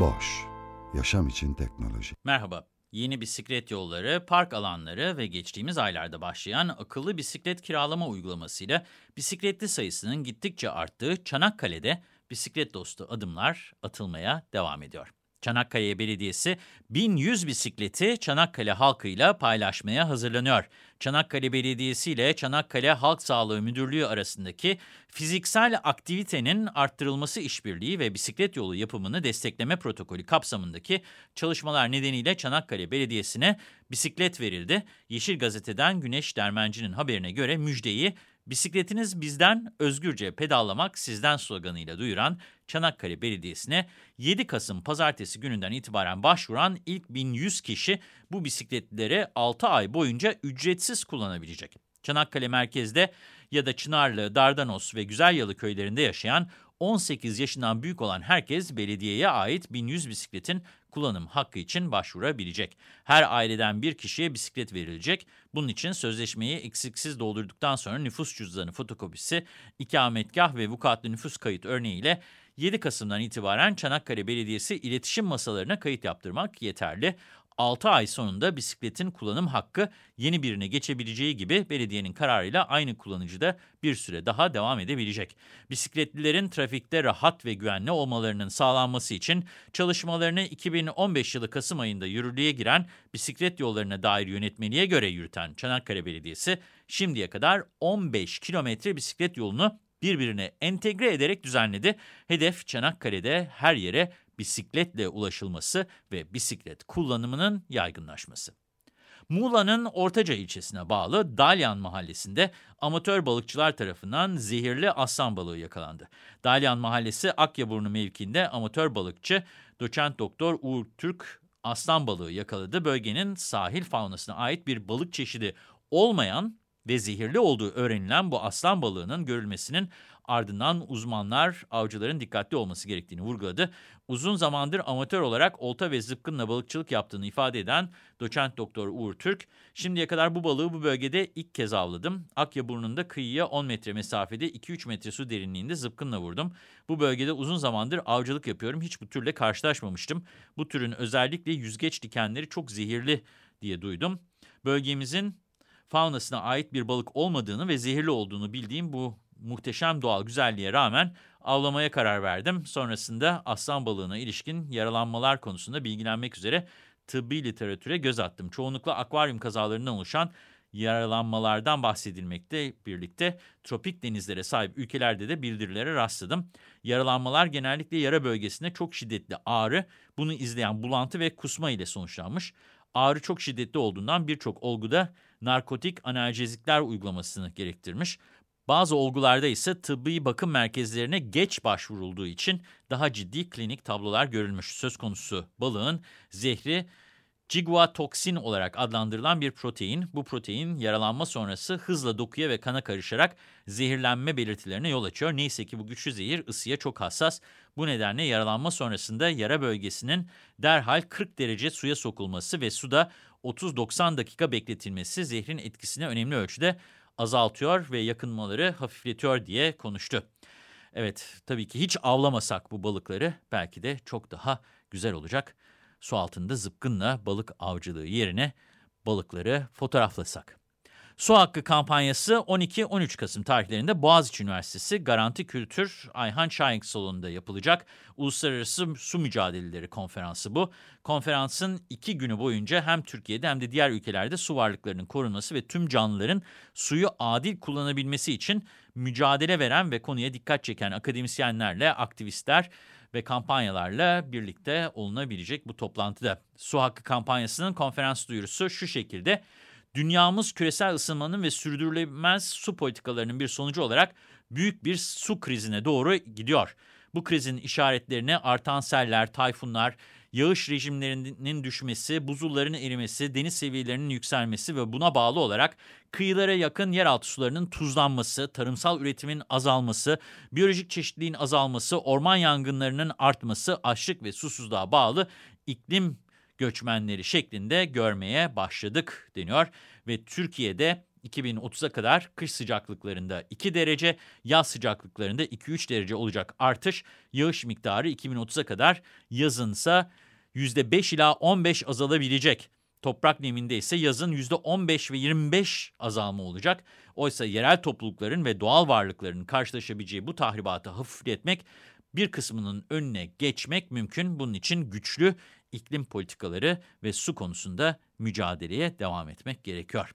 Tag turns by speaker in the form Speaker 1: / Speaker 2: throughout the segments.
Speaker 1: Boş, yaşam için teknoloji.
Speaker 2: Merhaba. Yeni bisiklet yolları, park alanları ve geçtiğimiz aylarda başlayan akıllı bisiklet kiralama uygulamasıyla bisikletli sayısının gittikçe arttığı Çanakkale'de bisiklet dostu adımlar atılmaya devam ediyor. Çanakkale Belediyesi 1100 bisikleti Çanakkale halkıyla paylaşmaya hazırlanıyor. Çanakkale Belediyesi ile Çanakkale Halk Sağlığı Müdürlüğü arasındaki fiziksel aktivitenin arttırılması işbirliği ve bisiklet yolu yapımını destekleme protokolü kapsamındaki çalışmalar nedeniyle Çanakkale Belediyesi'ne bisiklet verildi. Yeşil Gazete'den Güneş Dermenci'nin haberine göre müjdeyi Bisikletiniz bizden, özgürce pedallamak sizden sloganıyla duyuran Çanakkale Belediyesi'ne 7 Kasım pazartesi gününden itibaren başvuran ilk 1100 kişi bu bisikletleri 6 ay boyunca ücretsiz kullanabilecek. Çanakkale merkezde ya da Çınarlı, Dardanos ve Güzelyalı köylerinde yaşayan 18 yaşından büyük olan herkes belediyeye ait 1100 bisikletin kullanım hakkı için başvurabilecek. Her aileden bir kişiye bisiklet verilecek. Bunun için sözleşmeyi eksiksiz doldurduktan sonra nüfus cüzdanı fotokopisi, ikametgah ve vukuatlı nüfus kayıt örneğiyle 7 Kasım'dan itibaren Çanakkale Belediyesi iletişim masalarına kayıt yaptırmak yeterli. 6 ay sonunda bisikletin kullanım hakkı yeni birine geçebileceği gibi belediyenin kararıyla aynı kullanıcı da bir süre daha devam edebilecek. Bisikletlilerin trafikte rahat ve güvenli olmalarının sağlanması için çalışmalarını 2015 yılı Kasım ayında yürürlüğe giren bisiklet yollarına dair yönetmeliğe göre yürüten Çanakkale Belediyesi şimdiye kadar 15 kilometre bisiklet yolunu birbirine entegre ederek düzenledi. Hedef Çanakkale'de her yere bisikletle ulaşılması ve bisiklet kullanımının yaygınlaşması. Muğla'nın Ortaca ilçesine bağlı Dalyan mahallesinde amatör balıkçılar tarafından zehirli aslan balığı yakalandı. Dalyan mahallesi Akyaburnu mevkiinde amatör balıkçı doçent doktor Uğur Türk aslan balığı yakaladı. Bölgenin sahil faunasına ait bir balık çeşidi olmayan ve zehirli olduğu öğrenilen bu aslan balığının görülmesinin ardından uzmanlar avcıların dikkatli olması gerektiğini vurguladı. Uzun zamandır amatör olarak olta ve zıpkınla balıkçılık yaptığını ifade eden doçent doktor Uğur Türk, şimdiye kadar bu balığı bu bölgede ilk kez avladım. Akyaburnu'nda kıyıya 10 metre mesafede 2-3 metre su derinliğinde zıpkınla vurdum. Bu bölgede uzun zamandır avcılık yapıyorum. Hiç bu türle karşılaşmamıştım. Bu türün özellikle yüzgeç dikenleri çok zehirli diye duydum. Bölgemizin faunasına ait bir balık olmadığını ve zehirli olduğunu bildiğim bu muhteşem doğal güzelliğe rağmen avlamaya karar verdim. Sonrasında aslan balığına ilişkin yaralanmalar konusunda bilgilenmek üzere tıbbi literatüre göz attım. Çoğunlukla akvaryum kazalarından oluşan yaralanmalardan bahsedilmekte birlikte tropik denizlere sahip ülkelerde de bildirilere rastladım. Yaralanmalar genellikle yara bölgesinde çok şiddetli ağrı, bunu izleyen bulantı ve kusma ile sonuçlanmış. Ağrı çok şiddetli olduğundan birçok olguda narkotik analjezikler uygulamasını gerektirmiş. Bazı olgularda ise tıbbi bakım merkezlerine geç başvurulduğu için daha ciddi klinik tablolar görülmüş. Söz konusu balığın zehri ciguatoksin olarak adlandırılan bir protein. Bu protein yaralanma sonrası hızla dokuya ve kana karışarak zehirlenme belirtilerine yol açıyor. Neyse ki bu güçlü zehir ısıya çok hassas. Bu nedenle yaralanma sonrasında yara bölgesinin derhal 40 derece suya sokulması ve suda 30-90 dakika bekletilmesi zehrin etkisini önemli ölçüde azaltıyor ve yakınmaları hafifletiyor diye konuştu. Evet, tabii ki hiç avlamasak bu balıkları belki de çok daha güzel olacak. Su altında zıpkınla balık avcılığı yerine balıkları fotoğraflasak. Su Hakkı kampanyası 12-13 Kasım tarihlerinde Boğaziçi Üniversitesi Garanti Kültür Ayhan Şahin Salonu'nda yapılacak Uluslararası Su Mücadeleleri Konferansı bu. Konferansın iki günü boyunca hem Türkiye'de hem de diğer ülkelerde su varlıklarının korunması ve tüm canlıların suyu adil kullanabilmesi için mücadele veren ve konuya dikkat çeken akademisyenlerle, aktivistler ve kampanyalarla birlikte olunabilecek bu toplantıda. Su Hakkı kampanyasının konferans duyurusu şu şekilde... Dünyamız küresel ısınmanın ve sürdürülemez su politikalarının bir sonucu olarak büyük bir su krizine doğru gidiyor. Bu krizin işaretlerini artan seller, tayfunlar, yağış rejimlerinin düşmesi, buzulların erimesi, deniz seviyelerinin yükselmesi ve buna bağlı olarak kıyılara yakın yeraltı sularının tuzlanması, tarımsal üretimin azalması, biyolojik çeşitliliğin azalması, orman yangınlarının artması, açlık ve susuzluğa bağlı iklim göçmenleri şeklinde görmeye başladık deniyor ve Türkiye'de 2030'a kadar kış sıcaklıklarında 2 derece, yaz sıcaklıklarında 2-3 derece olacak artış, yağış miktarı 2030'a kadar yazınsa %5 ila 15 azalabilecek. Toprak neminde ise yazın %15 ve 25 azalma olacak. Oysa yerel toplulukların ve doğal varlıkların karşılaşabileceği bu tahribatı hafifletmek, bir kısmının önüne geçmek mümkün. Bunun için güçlü iklim politikaları ve su konusunda mücadeleye devam etmek gerekiyor.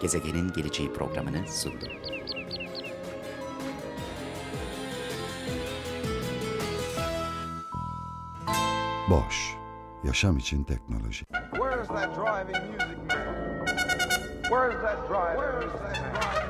Speaker 3: Gezegenin Geleceği programını sundu.
Speaker 1: Boş, yaşam için teknoloji.
Speaker 4: Where's that driving music man? Where's that driving music man?